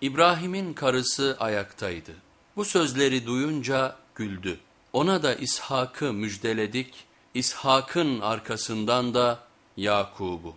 İbrahim'in karısı ayaktaydı. Bu sözleri duyunca güldü. Ona da İshak'ı müjdeledik, İshak'ın arkasından da Yakub'u.